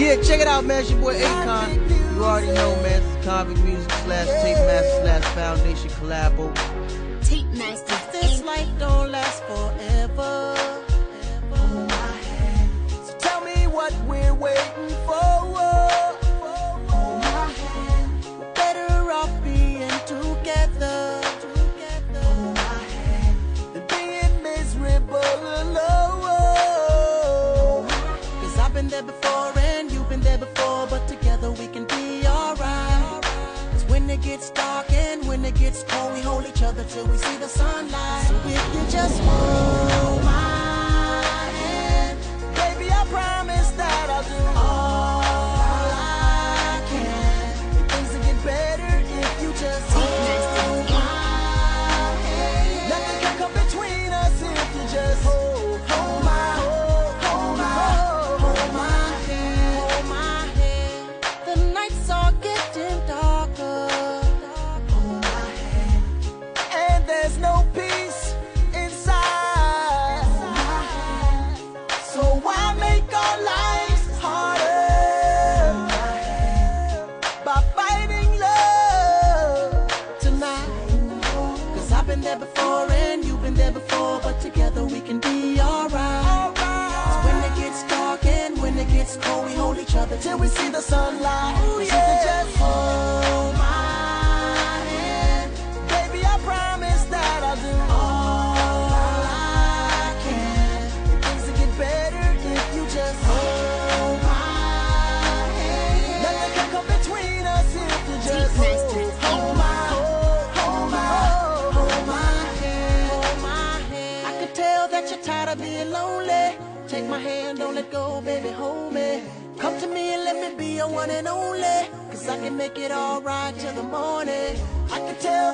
Yeah, check it out, man. It's your boy Akon. You already know, man. It's Convict Music slash Tape Master slash Foundation collabo. It gets cold, we hold each other till we see the sunlight. So if you just hold my there before and you've been there before, but together we can be alright. Cause when it gets dark and when it gets cold, we hold each other till we see the sunlight. Cause you tired of being lonely. Take my hand, don't let go, baby, hold me. Come to me and let me be your one and only. Cause I can make it alright till the morning. I can tell